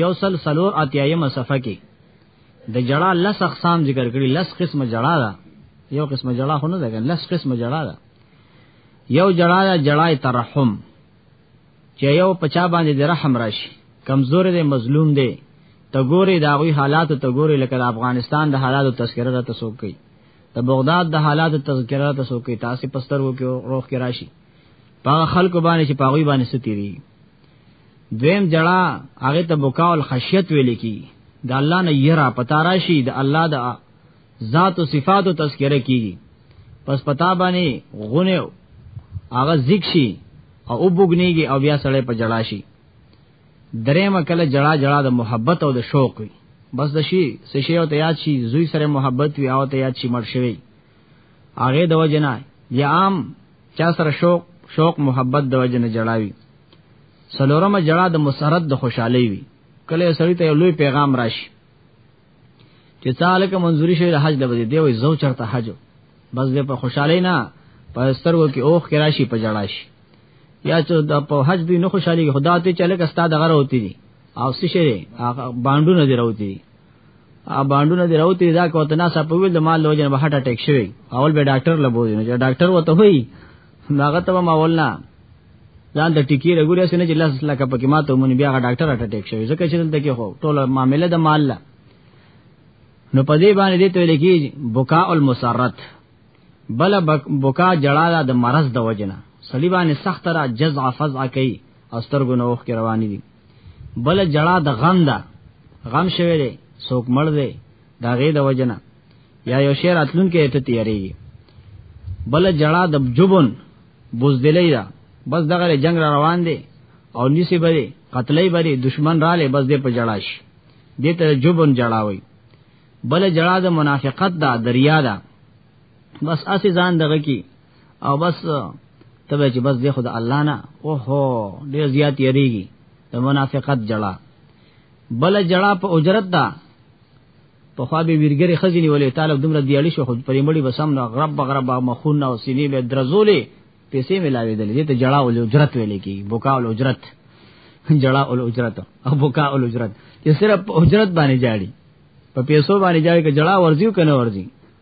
یو سل سلور اتیایم صفحه کې د جړه لس اقسام ذکر کړي لس قسم جړه ده یو قسم جړه خو نه ده لس قسم جړه ده یو جړه ده جړای ترحم چې یو پچا باندې د رحم راشي کمزور دی مظلوم دی ته ګوري دا غوي حالات ته ګوري لکه د افغانستان د حالاتو تذکرہ را تاسو کوي د بغداد د حالاتو تذکرہ تاسو کوي تاسو پستر وو کې روخ کې راشي په خلکو باندې چې پاغوي باندې ستيري دویم جړه هغه ته بکا او خشیت ویل کی د الله نه یرا پتا راشي د الله د ذات او صفات او تذکره کیږي پس پتا باندې غونه هغه ذکر شي او وبګنیږي او بیا سړی په جړا شي درېمه کله جړا جړا د محبت او د شوق وي بس د شي سشي او تیاد شي زوی سره محبت وي او تیاد شي مړ شوی هغه د وجنه یا عام چا سره شوق شوق محبت د وجه نه جړاوي سلورمه جړا د مسرت د خوشحالي وي کله سړی ته لوی پیغام راشي چې تعالی که منځوري شي د حج د وجه دی وي زو چرته حج بس دې په خوشحالي نه په سترګو کې اوخ کې راشي په جړا شي یا چې د په حج دی نه خوشحالي خدا ته چلک استاد غره ہوتی دي او سشه باندونه دی راوتی دي ا باندونه دی راوتی دا کوته نه سپویل د مال لوجن به هټ اٹیک شوی اول به ډاکټر لبوی نه ډاکټر وته وی هغه ته ما ولنا ځان د ټکی رګوري سن چې لاس لکه پکې ماته مونږ بیا غا ډاکټر اټ اٹیک شوی ځکه چې دلته کې هو ټول معاملې د مال لا نو په دې باندې دې ته لکی بکاء المسرت بل بکا جړا د مرض د وجنه صلیبانه سخت را جزع فزع کوي او سترګو نوخ کې روان دي بل جړه د غم ده غم شوی دی څوک مړ دی دا غي د وجنه یا یو شعر اتلون کې ته تیاریږي بل جړه د جبن بوزدلې ده بس دغه جنگ را روان دی او نسی بری قتلې بری دشمن رااله بس دې په جړاش دې ته جبن جړاوي بل جړه د منافقت ده دریا ده بس اسی ځان دغه کی او بس تبه چې بس دی خدای الله نه اوهو ډیر زیات یریږي د منافقت جړه بل جړه په اجرت ده په خوا به ویرګری خزینی ولې طالب دومره دیاړي شو خو پرې مړی بسم نو غرب غرب مخونه او سینې به درزولې پیسې ملاوي دلې ته جړه او اجرت ویلې کی بوکا او اجرت جړه او اجرت او بوکا او اجرت چې صرف اجرت باندې جاړي په پیسو باندې جاړي کې جړه ورزیو کنه ورزي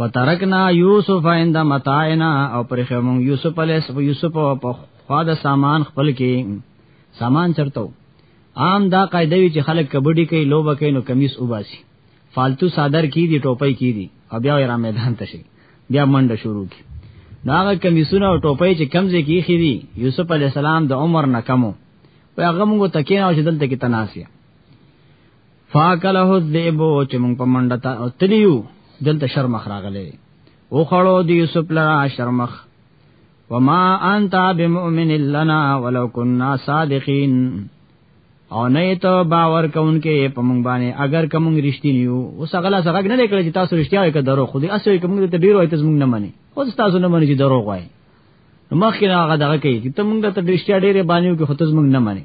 وترکنا یوسف عند متاعنا او پر خمون یوسف علیه یوسف په خوا د سامان خپل کې سامان چرته عام دا قاعده وی چې خلک کبډي کوي لوبه کوي نو کمیس وباسي فالتو صادر کی دي ټوپۍ کی دي او بیا را میدان ته شي بیا منډه شروع کی ناغه کمیسونه او ټوپۍ چې کمزې کی خې دي یوسف علی السلام د عمر نه کمو په هغه موږ تکین او شدل ته کې تناسیه فاکله الذئب چې موږ په منډه تا تلیو دلته شرمخ راغله او خړو د یوسف لرا شرمخ وما انت بمؤمن لنا ولو كنا صادقين او نه ته باور کوونکې په مونږ باندې اگر کوم رښتینی یو اوس غلا سره نه لیکل چې تاسو رښتیا وایئ که درو خو دې اسوي کوم ته ډیر وایته مونږ نه مني اوس تاسو نه مني چې درو وایي مخکې هغه دغه کوي چې ته مونږ ته رښتیا ډیره باندې کې خو ته مونږ نه مني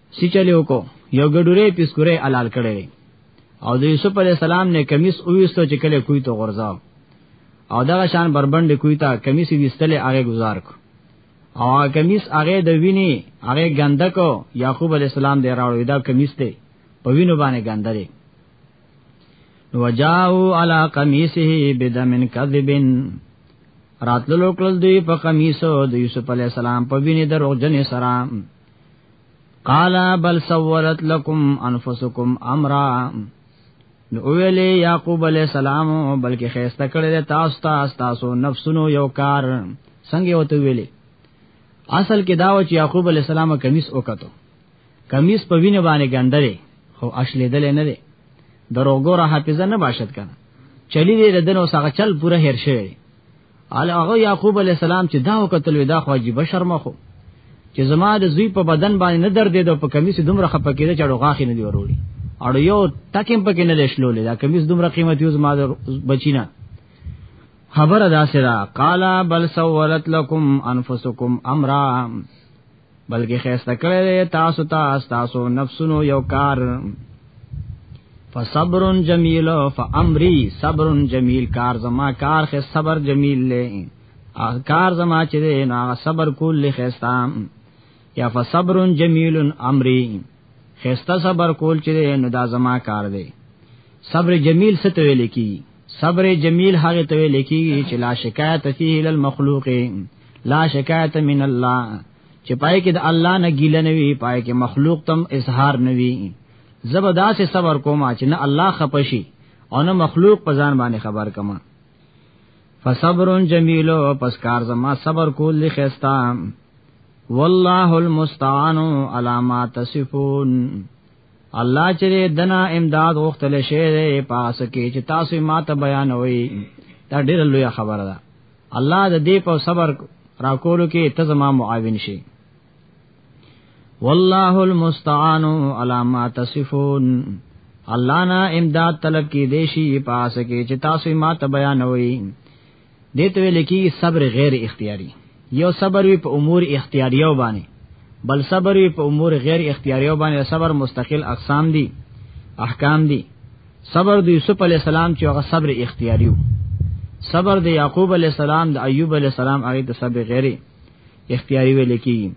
سی چلی وکړو یو ګډوره پیسکوره حلال کړي او د یوسف علی السلام نه کمیس اویستو چې کله کوی ته غرزاو او دا شان بربند کوی ته کمیس ویستله هغه گزار کو او هغه کمیس هغه د ویني هغه ګندکو یعقوب علی السلام دی راوړی دا کمیس ته په وینو باندې ګندره وجاو علی قمیصه بدم کذب راتلو کړل دوی په قمیصو د یوسف علی السلام په ویني دروغجن سره قال بل سولت لكم انفسكم امرا نو ویلې یعقوب علی السلام بلکې خیسته کړل تاسو ته تاسو نفسونو یو کار څنګه وته ویلې اصل کې دا و چې یعقوب علی السلام کمیس وکړو کمیس په وینه باندې ګندلې خو اصلې دل نه دی دروغو را حافظه نه باشد کنه چلی دې دنو سغه چل پوره هیر شوی ال هغه یعقوب علی السلام چې دا وکتل وی دا خو عجیب شرم خو چې زما د زوی په بدن باندې نه درد دی په کمیس دومره خپه کېده چې اړو غاخې نه دی وروړي اړو یو تکم پکې نه لښلولې دا کمیس دومره قیمتي اوس ما بچینا خبر ادا سره قالا بل سولت لكم انفسكم امرا بلکې خیسته کړی دی تاسو ته تا تاسو نفسونو یو کار فصبر جمیل فامری صبر جمیل کار زما کار خې صبر جمیل لې کار زما چې دی نو هغه صبر کول لې خیستا یا فصبر جمیل امری خیستا صبر کول چې دی نو دا زما کار دی صبر جمیل څه ته ویل کی صبر جمیل هغه ته لیکي چې لا شکایت فيه للمخلوق لا شکایت من الله چې پای کې د الله نه ګیل نه وي پای کې مخلوق تم اظهار نه وي زبدا سے صبر کوما چې نه الله خپشي او نه مخلوق په ځان باندې خبر کما فصبر جمیل پس کار زما صبر کول لخستا والله المستعان علامات تصفون الله چې دنا امداد غوښتل شي پاس کې چې تاسو ما ته بیانوي دا ډېر لوی خبره ده الله د دې په صبر راکولو کې ته زما معاون شي والله المستعان على ما تصفون الله نه امداد طلب کې دیشي پاس کې چې تاسو ما ته بیانوي دې ته ویل کېږي صبر غیر اختیاري یو صبر وي په امور اختیاریو باندې بل صبر وي په امور غیر اختیاریو باندې صبر مستقل اقسام دي احکام دي صبر د یوسف علی السلام چې هغه صبر اختیاریو صبر د یعقوب علی السلام د ایوب علی السلام هغه د صبر غیر اختیاري ویل کېږي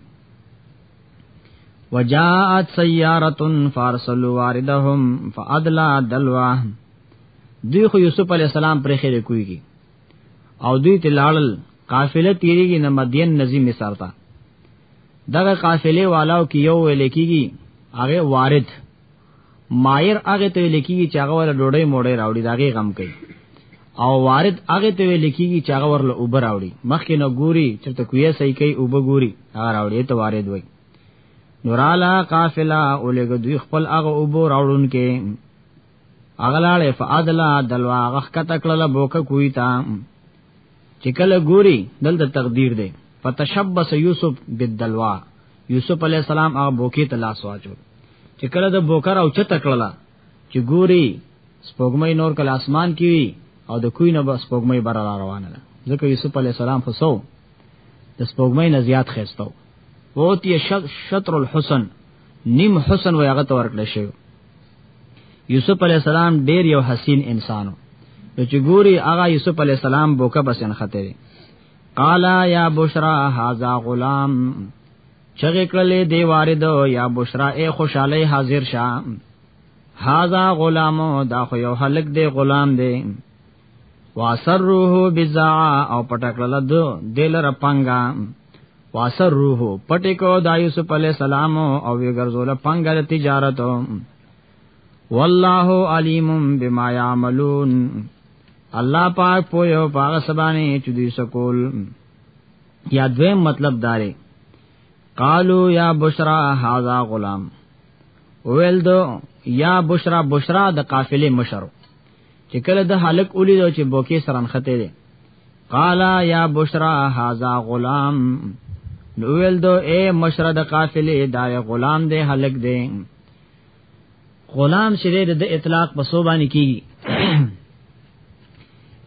وجاءت سيارة فارسلوا واردهم فأدلى دلوه دوی خو یوسف علی السلام پرې خېره کوي او دوی ته لاړل قافله تیریږي نه مدین نزی مصر ته دغه قافله والاو کې یو ویل کېږي هغه وارد مایر هغه ته ویل کېږي چې هغه ور ډوډۍ موډۍ راوړي داغه غم کوي او وارد هغه ته ویل کېږي چې هغه ورله اوبر راوړي مخکې نه ګوري چې ته کوی صحیح کوي اوبه ګوري هغه راوړي ته وارد وای نورالا قافله اولګ دوی خپل هغه اوبو راوړون کې اغلاله فادلا دلوا غخ کته کړل بوکه کوي تا چې کله ګوري دلته تقدیر دی فتشبس یوسف بالدلوا یوسف علی السلام هغه بوکه ته لاس واچو چې کله د بوکر او چته کړل چې ګوري سپوږمۍ نور کله اسمان کې وي او د کوی نه بس سپوږمۍ بر را روانه ده ځکه یوسف علی السلام فسو د سپوږمۍ نه زیات خېستو ووتی شطر الحسن نیم حسن ویغه تور کړی شوی یوسف علی السلام ډیر یو حسین انسانو نو چې ګوري هغه یوسف علی السلام بوکه بسن خطرې قالا یا بشرا هاذا غلام چغه کړلې دی وارد یا بشرا اے خوشاله حاضر شاه هاذا غلام دا خو یو هلک دی غلام دی واسروه بزا او پټکړل دو دل رپنګا واسر روح پټې کو دا یوسف علی السلام او وی ګرځول پنګ د تجارت والله علیم بما یعملون الله پاک په یو پاغه سبانه چې دوی سکول یا دویم مطلب داري قالو یا بشرا هاذا غلام ویل دو یا بشرا بشرا د قافله مشر چې کله د حالک اولی دو چې بوکي سران خته دي قالا یا بشرا هاذا غلام نو ویل دو اے مشرد قافلې دا غلام دې هلک دې غلام چې د اطلاق په صوبانی کیږي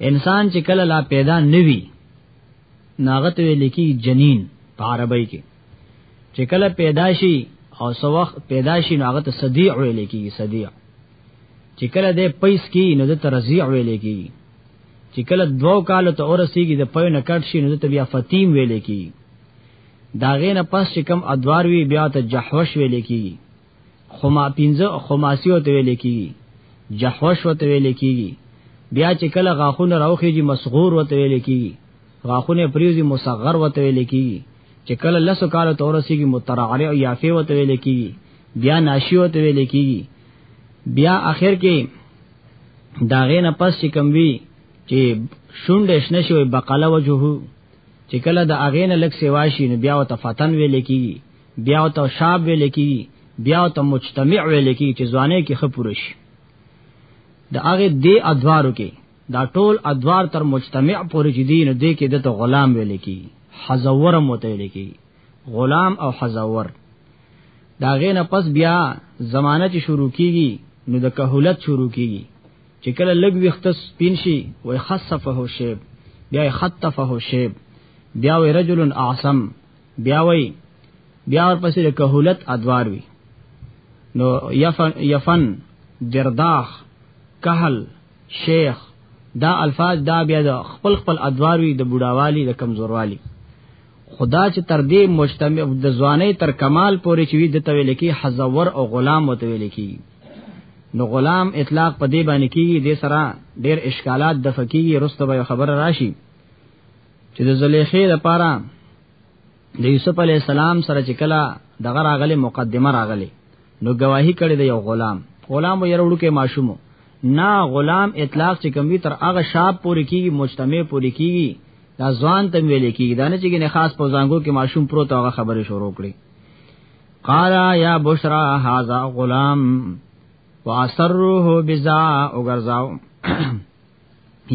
انسان چې کله لا پیدا نوي ناغت ویل کی جنین په عربی کې چې کله پیدا شي او سو وخت پیدا شي ناغت صدیع ویل کی صدیع چې کله دې پیس کی نو د ترزیع ویل کی چې کله دوو کالو ته اورسیږي د پوی نه کټ شي نو ته بیا فتیم ویل کی دا غینه پس چې کم ادوار وی بیا ته جحوش ویل کی خما پینځه خماسی وته ویل کی جحوش وته ویل کی بیا چې کله غاخونه راوخیږي مسغور وته ویل کی غاخونه پریوزی مصغر وته ویل کی چې کله لسو کالو ته اورسیږي مترعری او یافی وته ویل کی بیا ناشی وته ویل کی بیا اخر کې دا غینه پس چې کم وی چې شونډه شنه شوی بقاله وجهه چې کله د اغین لک سیوا شي نو بیا وت فتن وی لکی بیا وت شاب وی لکی بیا وت مجتمع وی لکی چې ځوانه کې خپورش د اغه دی ادوارو کې دا ټول ادوار تر مجتمع پورې دي نو دې کې د غلام وی لکی حزورم وته لکی غلام او حزور دا غینه پس بیا زمانه چې شروع کیږي نو د کهولت شروع کیږي چې کله لګ وخت سپین شي وای خصفه شیب بیا خطفه شیب بیا وای رجل اعصم بیا وای بیا ورپسې د کهولت ادوار وي نو یفن یفن درداخ کهل شیخ دا الفاظ دا بیا د خپل خپل ادوار وی د بډاوالی د کمزوروالی خدا چې تر دې مجتمع د ځواني تر کمال پورې چې د تویل کې حزور او غلام وتویل کې نو غلام اطلاق په دې باندې کېږي د سره ډېر اشکالات د فقېږي رسته به خبر راشي چې د زلیخې لپاره د یوسف علی السلام سره چې کله دغه راغله مقدمه راغله نو گواہی کړی د یو غلام غلام یې وروړو کې ماشومو نه غلام اطلاق چې کوم تر هغه شاب پورې کیږي مجتمع پورې کیږي دا ځوان تم ویل کیږي دا نه چې نه خاص په ځانګو کې ماشوم پروت هغه خبره شروع کړي قال یا بشرا هاذا غلام واسروه بزا وګرځاو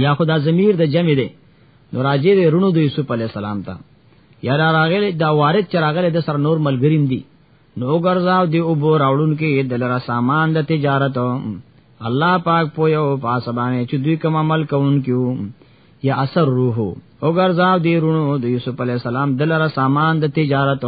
یا خدا ضمیر د جمع دی نو راجی دی رونو د یوسف علی السلام ته یا را راغلی دا وارد چې راغلی د سر نور ملګریم دی نو ګرځاو دی او بو راوړون کې دلرا سامان د تجارت الله پاک پویو پاسبانه چې دوی کوم عمل کوونکیو یا اثر روحو او ګرځاو دی رونو د یوسف علی السلام دلرا سامان د تجارت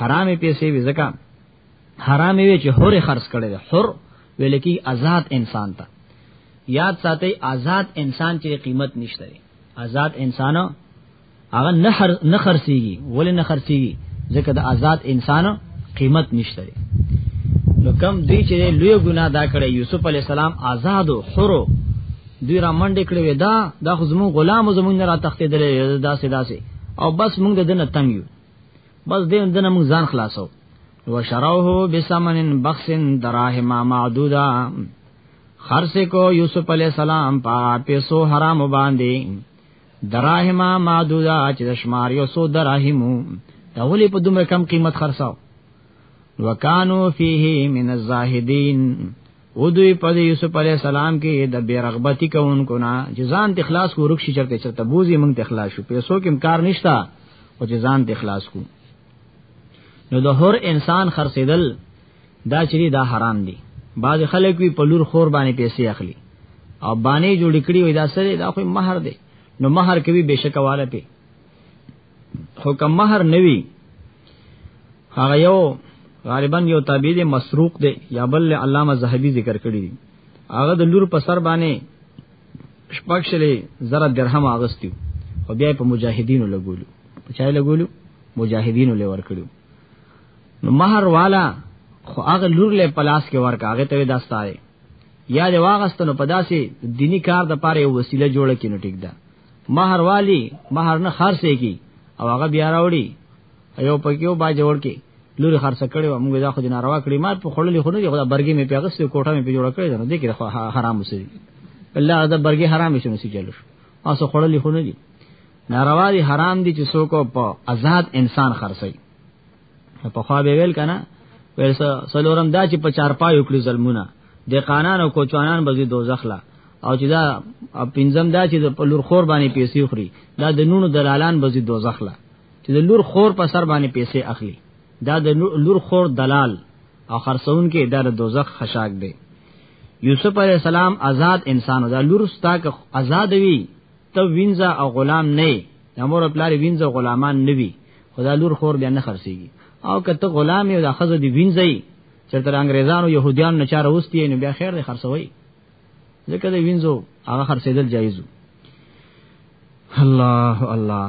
حرامې پیسې وی زکه حرامې وی چې حر خرج کړي ده حر ویل کی آزاد انسان ته یاد ساتي آزاد انسان چې قیمت نشته آزاد انسان هغه نه هر نه خرسيږي ولې نه خرسيږي ځکه د آزاد انسان قیمت نشته نو کم دی چې لوی ګناه دا کړی یوسف علی السلام آزاد او حر دوی را منډې کړې وې دا د خزمو غلام زمونږ نه را تختیدلې دا سي دا سي او بس مونږ د دنه تنګ یو بس دې دنه موږ ځان خلاصو وشروه بسمن بخس دراهم معدودا خرڅ کو یوسف علی السلام په پیسو حرام باندې دراهم معدودا چې شمار یو سو دراهمو دا ولې په دومره کم قیمت خرڅاو وکانو فیه من الزاهدین او دوی په یوسف علی السلام کې د بیرغبتی کوونکو نه جزان د اخلاص کو رخصي چرته چرته بوزي موږ د اخلاص شو پیسو کې امکار نشتا او جزان د اخلاص کو نو د هر انسان خرڅیدل دا چری دا حرام دي بعض خلک وی په لور خور باندې پیسې اخلي او باندې جوړ کړي وي دا سره دا خو مہر دی نو مہر کوي بشکواله پی خو کم مہر نوی هغه یو غالبا یو تابع دی مسروق دی یا بل علامه زاهدی ذکر کړی دی هغه د لور په سر باندې شپږ شلې زره درهم اغستیو او بیا په مجاهدینو لګولو په چای لګولو مجاهدینو لور کړو نو مہر والا خو هغه لور له پلاس کې ورکا هغه ته داستاره یا دی واغستنو پداسي دینی کار د پاره یو وسیله جوړه کینو ټیک ده مہر والی مہر نه خرڅه کی او هغه بیا راوړي یو پکیو با جوړ کی لوري خرڅ کړي و موږ دا خو دینه روا کړی مار په خړلې خو نه دی خدا برګي می پیغس ته کوټه می په جوړ کړی نه دی کې خو حرام وسی الله دا برګي حرام شي نو سی چلو اوس خړلې خو نه دی ناروا دي حرام دي چې څوک په آزاد انسان خرڅي په خوا به ویل کنه ویل سلورم دا چې په چار پای وکړي ظلمونه د قانان او کوچوانان به دوزخ لا او چې دا پنځم دا چې په لور خور باندې پیسې خوري دا د نونو دلالان به دوزخ لا چې د لور خور په سر باندې پیسې اخلي دا د لور خور دلال او خرڅون کې دا د دوزخ خشاک دی یوسف علی السلام آزاد انسان دا لور ستا که آزاد وي ته وینځه او غلام نه د مور او پلار وینځه غلامان نه وي خدا لور خور بیا نه خرسيږي او که ته غلام یو د خزه دی وینځي چې تر انګريزانو يهوديان نه چاره وستي نو بیا خیر دی خرڅوي ځکه د وینځو هغه خرڅېدل جایزو الله الله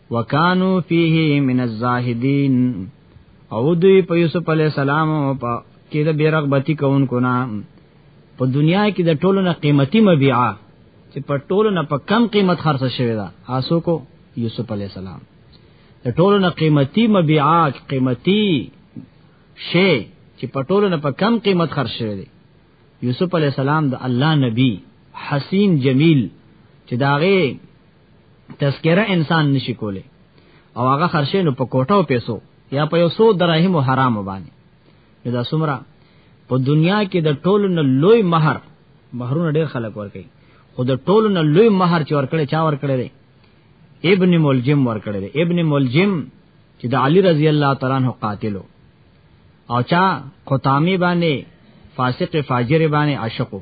وکانو فیه من الزاهدین او دوی په یوسف علی السلام په کې د بیرغبتی کوونکو نه په دنیا کې د ټولو نه قیمتي مبيعه چې په ټولو نه په کم قیمت خرڅ شوی دا آسو کو یوسف علی السلام د ټولو نه قیمتي مبيعه قیمتي شی چې په ټولو نه په کم قیمت خرڅ شوی دی یوسف علی السلام د الله نبی حسین جمیل چې داغه تذکره انسان نشي کوله او هغه خرشه نو په کوټه او پیسو یا په یو سو دراهم او حرام باندې دا سمرا په دنیا کې د ټولو نه لوی مہر مہرونه ډېر خلک ورکړي خو د ټولو نه لوی مہر چې ورکړي چا ورکړي دی ابن ملجم ورکړي دی ابن ملجم چې د علی رضی الله تعالی عنہ قاتلو او چا قطامی باندې فاسق فاجر باندې عاشقو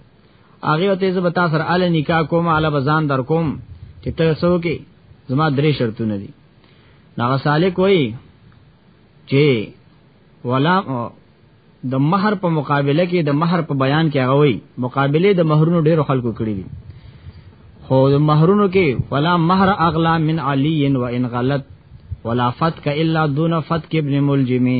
هغه ته زه به تاسو سره ال نکاح کوم ال بزان در کوم چې ته سو کې زما درې شرطونه دي ناغه سالک وای چې ولا د مہر په مقابله کې د مہر په بیان کې هغه وای مقابله د مہرونو ډیرو خلکو کړی دي خو د مہرونو کې ولا مہر اغلا من علی و ان غلط ولا فتک الا دون فتک ابن ملجمی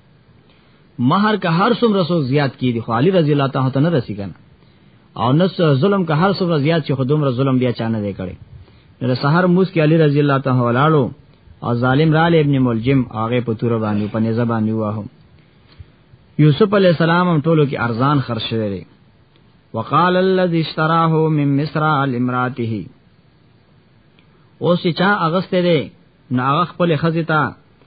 مہر کا هر څومره سو زیات کی دی خو علی رضی الله تعالی ته نه رسی کنه او نس ظلم کا هر څومره زیات چې خودم را ظلم بیا چانه دی کړي نو سحر موس کی علی رضی الله تعالی ولاړو او ظالم را ابن ملجم هغه په تور باندې په نزه باندې واه یوسف علی السلام هم ټولو کې ارزان خرج شوی دی وقال الذي اشتراه من مصر لامراته اوس چا اغسته دی نو هغه خپل خزیتا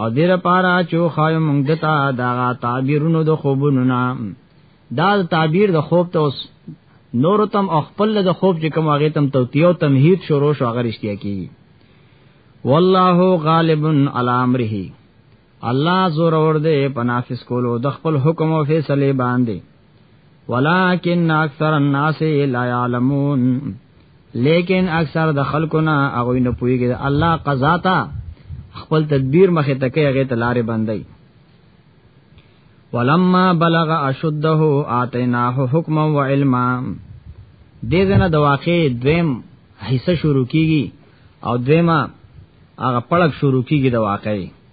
او دیر پارا چو خای مونږ دتا دا تعبیرونو د خوبونو نا دا تعبیر د خوب ته اوس نور تم او خپل د خوب چې کوم هغه تم توتیو تمهید شروع شو هغه رښتیا کی والله غالب علی امره الله زور اور دے پنافس کولو د خپل حکم او فیصله باندې ولكن اکثر الناس لا يعلمون لیکن اکثر د خلکو نه هغه نه پويږي الله قضا تا خپل تدبیر مخه تکي هغه ته لارې بندي ولما بلغ اشده اتیناه حکما و علما دې زنه د واقع دویم حصہ شروع کیږي او دویمه هغه پړک شروع کیږي د واقعي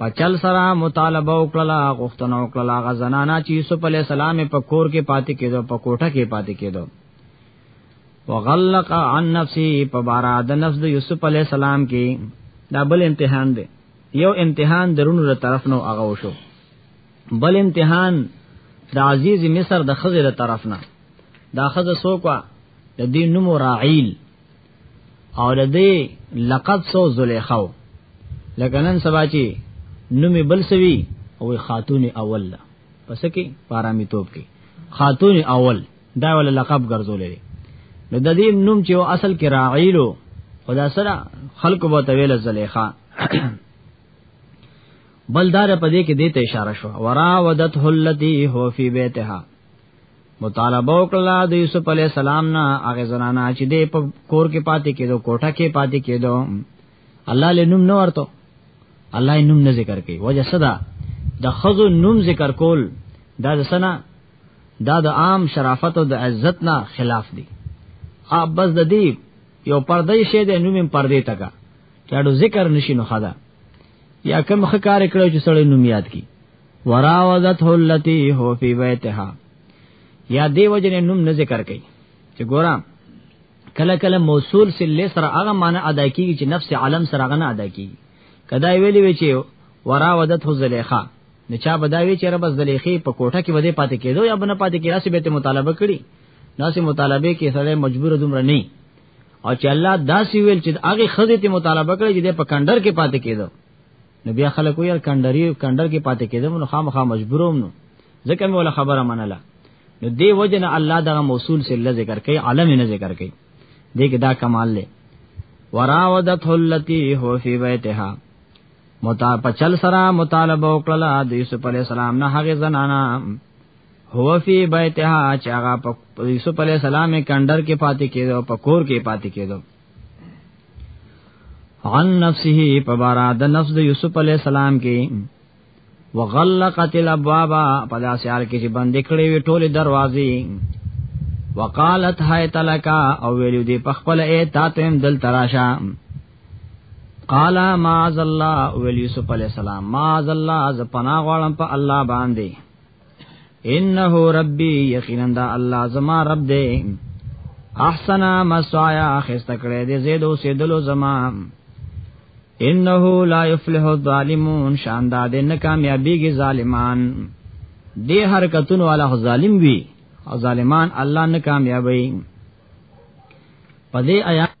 په چل سره مطالبه وکړه غوښتنه وکړه هغه زنانا چې یوسف علی السلام په کور کې پاتې کېدو په کوټه کې پاتې کېدو وغلق عن نفسي په بارا د نفس د یوسف علی السلام کې دا بل امتحان دی یو امتحان درونو له طرف نو هغه وشو بل امتحان د عزیز مصر د خزر طرف نه دا خزه سوکوا د دین نوم راعیل او د دې لقب سو زلیخو لکه نن سبا چې نومي بل سوي او خاتون اول ده پس کې پارامی توپ کې خاتون اول دا ول لقب ګرځولې نو د دې نوم چې اصل کې راعیلو خدا سره خلق بو تویل زلیخا بلدار پدې کې دې ته اشاره شو ورا ودت هلتی هو فی بیتها مطالبه وکړه د یوسف علی السلام نه هغه زنانه چې د کور کې پاتې کېدو کوټه کې پاتې کېدو الله له نوم نه ورته الله یې نوم نه ذکر کوي وجه صدا د خزو نوم ذکر کول دا د سنا دا د عام شرافت او د عزت نه خلاف دی ا بس د دې یو پردې شه د نوم پردې تکا چاډو ذکر نشي نو خدا یا کم خکار کړو چې سړی نوم یاد کی وراودته التي هو في بيتها یا دی وجن نوم نه ذکر کړي چې ګورم کله کله موصول سله سره هغه معنی ادا کیږي چې نفس عالم سره هغه نه ادا کیږي کدا ویلی وی چې وراودته زلیخا نه چا بداوی چې رب زلیخی په کوټه کې بده پاتې کېدو یا بنه پاتې کېدو چې به ته مطالبه کړي ناسې مطالبه کې سره مجبور دومره نه او چې الله داسې ویل چې هغه خزې ته مطالبه کړي چې په کندر کې پاتې کېدو نو بیا خلک ویل کندری کندر کې پاتې کېدم نو خامخا مجبوروم نو ځکه مې ولا خبره منله نو دی وجنه الله دغه موصول سره ذکر کوي عالم نه ذکر کوي دې کې دا کمال له وراودت التي هو في بيتها متا پچل سرا مطالبه وکړه د یوسف علی السلام نه هغه زنانا هو فی بیتها چې هغه په یوسف علی السلام کندر کې پاتې کېدو په کور کې پاتې کېدو عن نفسه پبارا د نفس د یوسف علی السلام کې وغلقت الابواب په داسې حال کې چې بند کړې وي ټولې دروازې وقالت هاي تلکا او ویلو دی په خپل اے تاتم دل تراشا قال معاذ الله ویل یوسف علی السلام معاذ الله ز پناه غواړم په الله باندې انه ربي یقینا دا الله زما رب دې احسن مسایا خسته کړې دې زید او سیدلو زما انه لا یفلح الظالمون شاندار دې نه کامیابیږي ظالمان دې حرکتونو والا ظالم وی او ظالمان الله نه کامیابوي پدې آیات